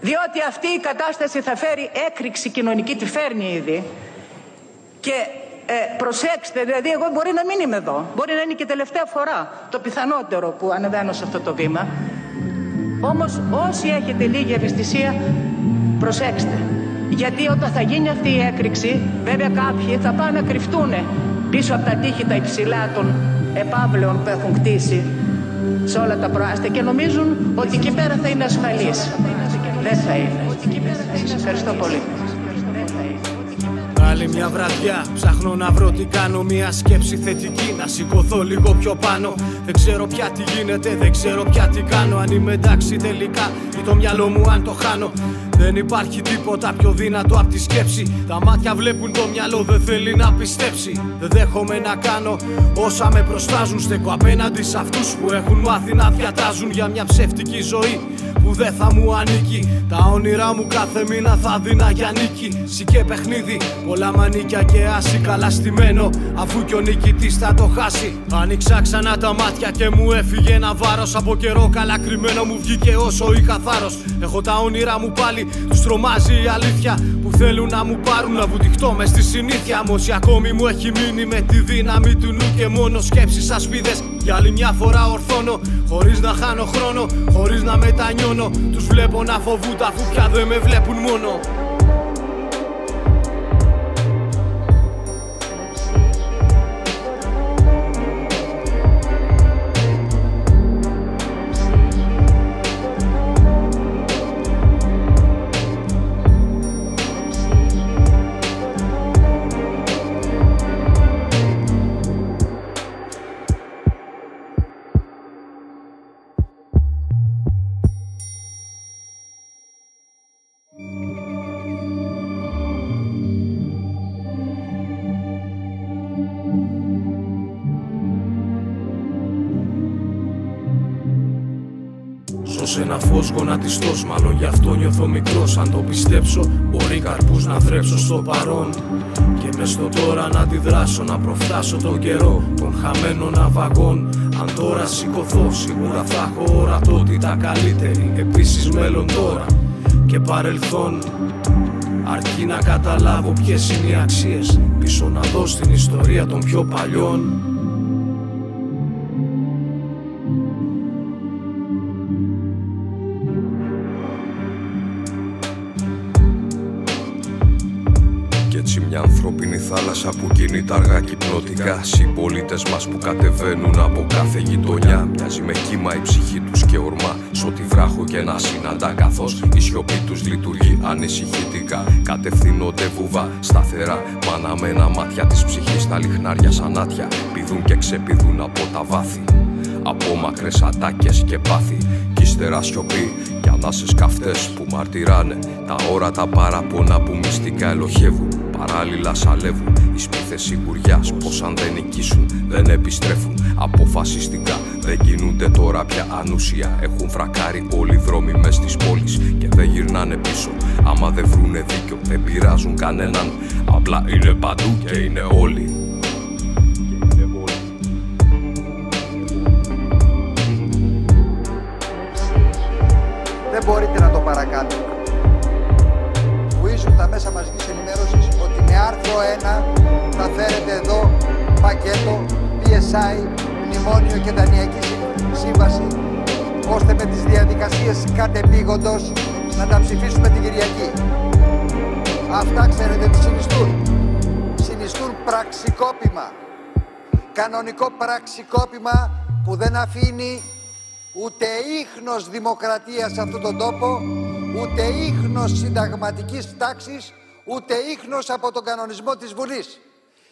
Διότι αυτή η κατάσταση θα φέρει έκρηξη κοινωνική, τη φέρνει ήδη. Και ε, προσέξτε, δηλαδή εγώ μπορεί να μην είμαι εδώ. Μπορεί να είναι και τελευταία φορά το πιθανότερο που ανεβαίνω σε αυτό το βήμα. Όμως όσοι έχετε λίγη ευαισθησία, προσέξτε. Γιατί όταν θα γίνει αυτή η έκρηξη, βέβαια κάποιοι θα πάνε να κρυφτούν πίσω από τα τείχη τα υψηλά των επάβλεων που έχουν κτίσει σε όλα τα προάστια και νομίζουν ότι εκεί πέρα θα είναι ασφαλής. Δεν θα είναι. Σας ευχαριστώ πολύ. Άλλη μια βραδιά ψάχνω να βρω τι κάνω Μια σκέψη θετική να σηκωθώ λίγο πιο πάνω Δεν ξέρω πια τι γίνεται, δεν ξέρω πια τι κάνω Αν είμαι εντάξει τελικά ή το μυαλό μου αν το χάνω δεν υπάρχει τίποτα πιο δυνατό από τη σκέψη. Τα μάτια βλέπουν το μυαλό, δεν θέλει να πιστέψει. Δεν δέχομαι να κάνω όσα με προστάζουν. Στεκώ απέναντι σε αυτούς που έχουν μάθει να διατάζουν για μια ψεύτικη ζωή που δεν θα μου ανήκει. Τα όνειρά μου κάθε μήνα θα δίνα για νίκη. Σικέ παιχνίδι, πολλά μανίκια και άση καλά στημένο. Αφού κι ο νικητής θα το χάσει. Άνοιξα ξανά τα μάτια και μου έφυγε ένα βάρος. Από καιρό καλά κρυμμένο μου βγήκε όσο είχα θάρρος. Έχω τα όνειρά μου πάλι τους τρομάζει η αλήθεια που θέλουν να μου πάρουν να βουτυχτώ μες στη συνήθεια. Μου όσοι ακόμη μου έχει μείνει με τη δύναμη του νου και μόνο σκέψεις ασπίδες. Για άλλη μια φορά ορθώνω, χωρίς να χάνω χρόνο, χωρίς να μετανιώνω. Τους βλέπω να φοβούνται αφού πια δεν με βλέπουν μόνο. Σε ένα φω γονατιστό. Μάλλον γι' αυτό νιώθω μικρός. Αν το πιστέψω, μπορεί καρπούς να θρέψω στο παρόν. Και μες στο τώρα να αντιδράσω, να προφτάσω τον καιρό των χαμένων ναυαγών. Αν τώρα σηκωθώ, σίγουρα θα έχω ορατότητα καλύτερη. Επίσης μέλλον τώρα και παρελθόν. Αρκεί να καταλάβω ποιες είναι οι αξίες πίσω να δω στην ιστορία των πιο παλιών. Θάλασσα που κινεί τα αργά κυπνωτικά. Συμπολίτες μας που κατεβαίνουν από κάθε γειτονιά. Μοιάζει με κύμα η ψυχή τους και ορμά. Σ' ό,τι βράχο και να συναντά. Καθώς η σιωπή τους λειτουργεί ανησυχητικά. Κατευθύνονται βουβά σταθερά. Μα αναμένα μάτια της ψυχής τα λιχνάρια σαν άτια. Πηδούν και ξεπηδούν από τα βάθη. Από μακρές ατάκες και πάθη. Κι ύστερα σιωπή και ανάσε καυτέ που μαρτυράνε. Τα όρατα παράπονα που μυστικά ελοχεύουν παράλληλα σαλεύουν. Οι σπίθες σιγουριάς πως αν δεν νικήσουν δεν επιστρέφουν. Αποφασιστικά δεν κινούνται τώρα πια ανούσια. Έχουν φρακάρει όλοι οι δρόμοι μες στις πόλεις Και δεν γυρνάνε πίσω. Άμα δεν βρούνε δίκιο δεν πειράζουν κανέναν. Απλά είναι παντού και είναι όλοι. Δεν μπορείτε να το παρακάνετε. Που τα μέσα μαζικής ενημέρωσης άρθρο 1 θα φέρετε εδώ πακέτο PSI, μνημόνιο και δανειακή σύμβαση ώστε με τις διαδικασίες κατεπήγοντος να τα ψηφίσουμε την Κυριακή. Αυτά ξέρετε τι συνιστούν. Συνιστούν πραξικόπημα. Κανονικό πραξικόπημα που δεν αφήνει ούτε ίχνος δημοκρατίας σε αυτόν τον τόπο, ούτε ίχνος συνταγματικής τάξης, ούτε ίχνος από τον κανονισμό της Βουλής.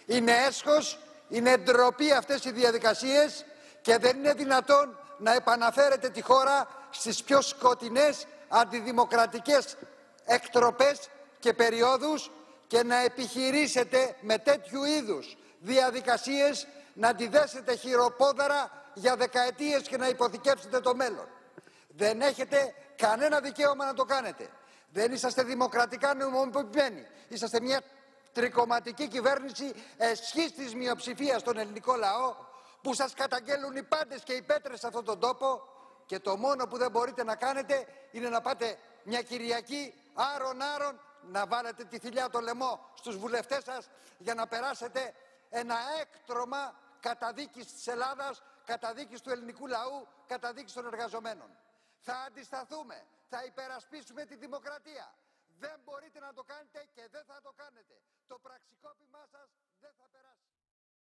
Είναι έσχος, είναι ντροπή αυτές οι διαδικασίες και δεν είναι δυνατόν να επαναφέρετε τη χώρα στις πιο σκοτεινές αντιδημοκρατικές εκτροπές και περιόδους και να επιχειρήσετε με τέτοιου είδους διαδικασίες να τη δέσετε χειροπόδαρα για δεκαετίες και να υποθηκεύσετε το μέλλον. Δεν έχετε κανένα δικαίωμα να το κάνετε. Δεν είσαστε δημοκρατικά νομιμοποιημένοι. Είσαστε μια τρικοματική κυβέρνηση εσχής της μειοψηφίας στον ελληνικό λαό που σας καταγγέλουν οι πάντες και οι πέτρες σε αυτόν τον τόπο και το μόνο που δεν μπορείτε να κάνετε είναι να πάτε μια Κυριακή άρον-άρον να βάλετε τη θηλιά το λαιμό στους βουλευτές σας για να περάσετε ένα έκτρωμα καταδίκης της Ελλάδας, καταδίκης του ελληνικού λαού, καταδίκης των εργαζομένων. Θα αντισταθούμε, θα υπερασπίσουμε τη δημοκρατία. Δεν μπορείτε να το κάνετε και δεν θα το κάνετε. Το πραξικόπημά σας δεν θα περάσει.